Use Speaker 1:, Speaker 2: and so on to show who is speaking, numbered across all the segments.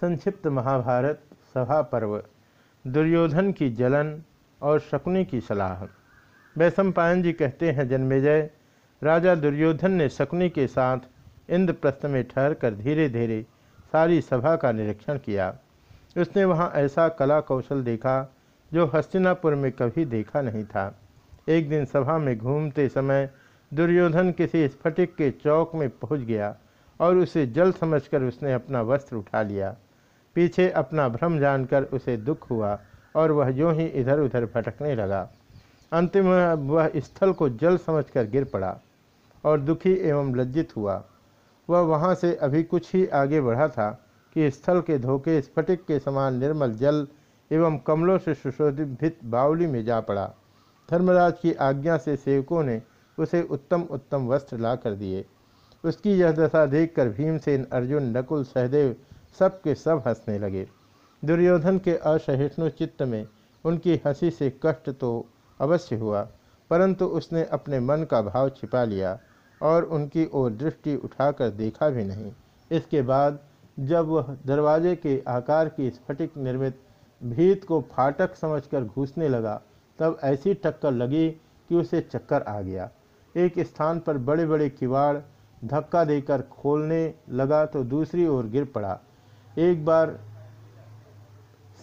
Speaker 1: संक्षिप्त महाभारत सभा पर्व, दुर्योधन की जलन और शकुनी की सलाह। वैशम पायन जी कहते हैं, जन्मेजय, राजा दुर्योधन ने शकुनी के साथ इंद्रप्रस्थ में ठहर कर धीरे धीरे सारी सभा का निरीक्षण किया। उसने वहाँ ऐसा कला कौशल देखा जो हस्तिनापुर में कभी देखा नहीं था। एक दिन सभा में घूमते समय दुर्योधन किसी स्फटिक के चौक में पहुँच गया और उसे जल समझकर उसने अपना वस्त्र उठा लिया। पीछे अपना भ्रम जानकर उसे दुख हुआ और वह यूँ ही इधर उधर भटकने लगा। अंतिम वह स्थल को जल समझकर गिर पड़ा और दुखी एवं लज्जित हुआ। वह वहाँ से अभी कुछ ही आगे बढ़ा था कि स्थल के धोखे, स्फटिक के समान निर्मल जल एवं कमलों से सुशोभित बावली में जा पड़ा। धर्मराज की आज्ञा से सेवकों ने उसे उत्तम उत्तम वस्त्र ला कर दिए। उसकी यह दशा देखकर भीमसेन, अर्जुन, नकुल, सहदेव सब के सब हंसने लगे। दुर्योधन के असहिष्णु चित्त में उनकी हँसी से कष्ट तो अवश्य हुआ, परंतु उसने अपने मन का भाव छिपा लिया और उनकी ओर दृष्टि उठाकर देखा भी नहीं। इसके बाद जब वह दरवाजे के आकार की स्फटिक निर्मित भीत को फाटक समझकर घुसने लगा, तब ऐसी टक्कर लगी कि उसे चक्कर आ गया। एक स्थान पर बड़े बड़े किवाड़ धक्का देकर खोलने लगा तो दूसरी ओर गिर पड़ा। एक बार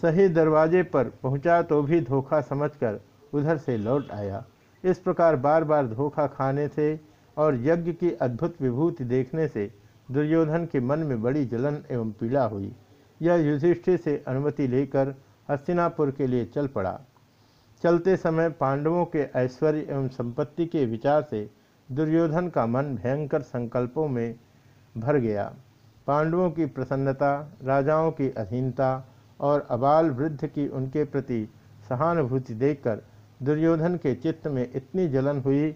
Speaker 1: सही दरवाजे पर पहुँचा तो भी धोखा समझकर उधर से लौट आया। इस प्रकार बार बार धोखा खाने से और यज्ञ की अद्भुत विभूति देखने से दुर्योधन के मन में बड़ी जलन एवं पीड़ा हुई। यह युधिष्ठिर से अनुमति लेकर हस्तिनापुर के लिए चल पड़ा। चलते समय पांडवों के ऐश्वर्य एवं संपत्ति के विचार से दुर्योधन का मन भयंकर संकल्पों में भर गया। पांडवों की प्रसन्नता, राजाओं की अधीनता और अबाल वृद्ध की उनके प्रति सहानुभूति देखकर दुर्योधन के चित्त में इतनी जलन हुई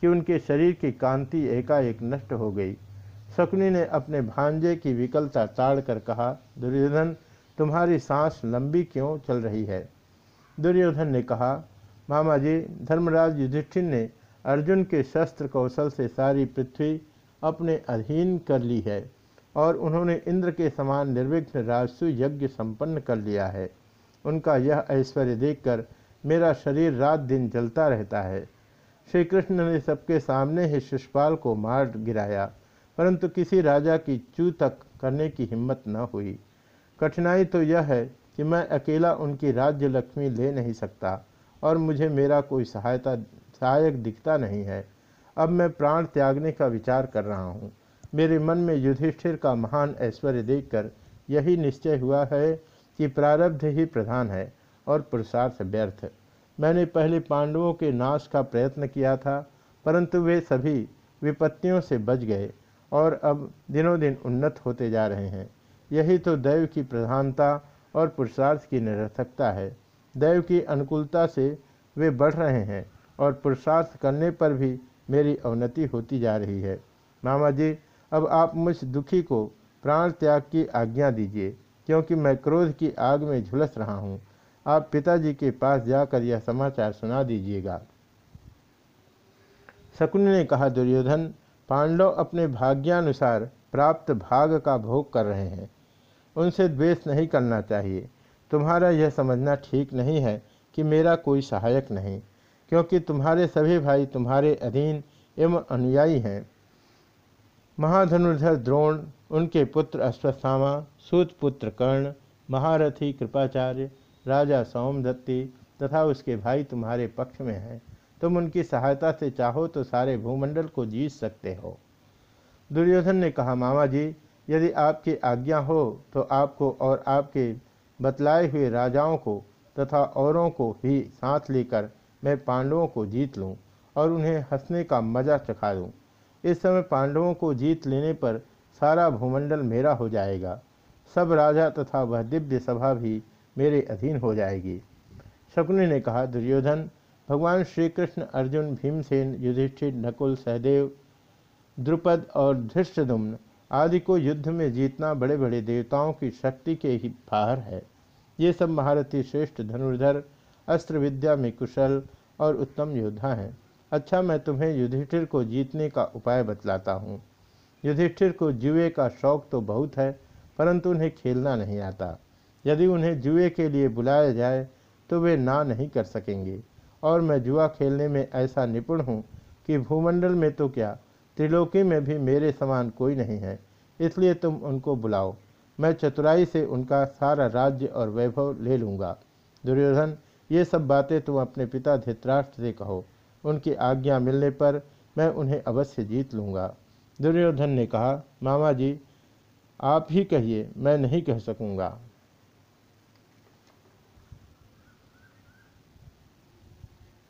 Speaker 1: कि उनके शरीर की कांति एकाएक नष्ट हो गई। शकुनी ने अपने भांजे की विकलता ताड़ कर कहा, दुर्योधन, तुम्हारी सांस लंबी क्यों चल रही है? दुर्योधन ने कहा मामा जी धर्मराज युधिष्ठिर ने अर्जुन के शस्त्र कौशल से सारी पृथ्वी अपने अधीन कर ली है। और उन्होंने इंद्र के समान निर्विघ्न राजसु यज्ञ संपन्न कर लिया है। उनका यह ऐश्वर्य देखकर मेरा शरीर रात दिन जलता रहता है। श्री कृष्ण ने सबके सामने ही शिषपाल को मार गिराया, परंतु किसी राजा की चू तक करने की हिम्मत न हुई। कठिनाई तो यह है कि मैं अकेला उनकी राज्य लक्ष्मी ले नहीं सकता और मुझे मेरा कोई सहायता, सहायक दिखता नहीं है। अब मैं प्राण त्यागने का विचार कर रहा हूँ। मेरे मन में युधिष्ठिर का महान ऐश्वर्य देखकर यही निश्चय हुआ है कि प्रारब्ध ही प्रधान है और पुरुषार्थ व्यर्थ। मैंने पहले पांडवों के नाश का प्रयत्न किया था, परंतु वे सभी विपत्तियों से बच गए और अब दिनों दिन उन्नत होते जा रहे हैं। यही तो दैव की प्रधानता और पुरुषार्थ की निरर्थकता है। दैव की अनुकूलता से वे बढ़ रहे हैं और पुरुषार्थ करने पर भी मेरी अवनति होती जा रही है। मामा जी अब आप मुझ दुखी को प्राण त्याग की आज्ञा दीजिए, क्योंकि मैं क्रोध की आग में झुलस रहा हूँ। आप पिताजी के पास जाकर यह समाचार सुना दीजिएगा। शकुन ने कहा, दुर्योधन, पांडव अपने भाग्यानुसार प्राप्त भाग का भोग कर रहे हैं। उनसे द्वेष नहीं करना चाहिए। तुम्हारा यह समझना ठीक नहीं है कि मेरा कोई सहायक नहीं, क्योंकि तुम्हारे सभी भाई तुम्हारे अधीन एवं अनुयायी हैं। महाधनुर्धर द्रोण, उनके पुत्र अश्वत्थामा सूत पुत्र कर्ण, महारथी कृपाचार्य, राजा सोमदत्ती तथा उसके भाई तुम्हारे पक्ष में हैं। तुम उनकी सहायता से चाहो तो सारे भूमंडल को जीत सकते हो। दुर्योधन ने कहा, मामा जी, यदि आपकी आज्ञा हो तो आपको और आपके बतलाए हुए राजाओं को तथा औरों को भी साथ लेकर मैं पांडवों को जीत लूँ और उन्हें हंसने का मज़ा चखा दूँ। इस समय पांडवों को जीत लेने पर सारा भूमंडल मेरा हो जाएगा। सब राजा तथा वह दिव्य सभा भी मेरे अधीन हो जाएगी। शकुनि ने कहा, दुर्योधन, भगवान श्री कृष्ण अर्जुन, भीमसेन, युधिष्ठिर, नकुल, सहदेव, द्रुपद और धृष्टदुम्न आदि को युद्ध में जीतना बड़े बड़े देवताओं की शक्ति के ही बाहर है। ये सब महारथी श्रेष्ठ धनुर्धर, अस्त्र विद्या में कुशल और उत्तम योद्धा हैं। अच्छा मैं तुम्हें युधिष्ठिर को जीतने का उपाय बतलाता हूँ। युधिष्ठिर को जुए का शौक तो बहुत है, परंतु उन्हें खेलना नहीं आता। यदि उन्हें जुए के लिए बुलाया जाए तो वे ना नहीं कर सकेंगे। और मैं जुआ खेलने में ऐसा निपुण हूँ कि भूमंडल में तो क्या, त्रिलोकी में भी मेरे समान कोई नहीं है, इसलिए तुम उनको बुलाओ। मैं चतुराई से उनका सारा राज्य और वैभव ले लूँगा। दुर्योधन, ये सब बातें तुम अपने पिता धृतराष्ट्र से कहो। उनकी आज्ञा मिलने पर मैं उन्हें अवश्य जीत लूँगा। दुर्योधन ने कहा, मामा जी, आप ही कहिए, मैं नहीं कह सकूँगा।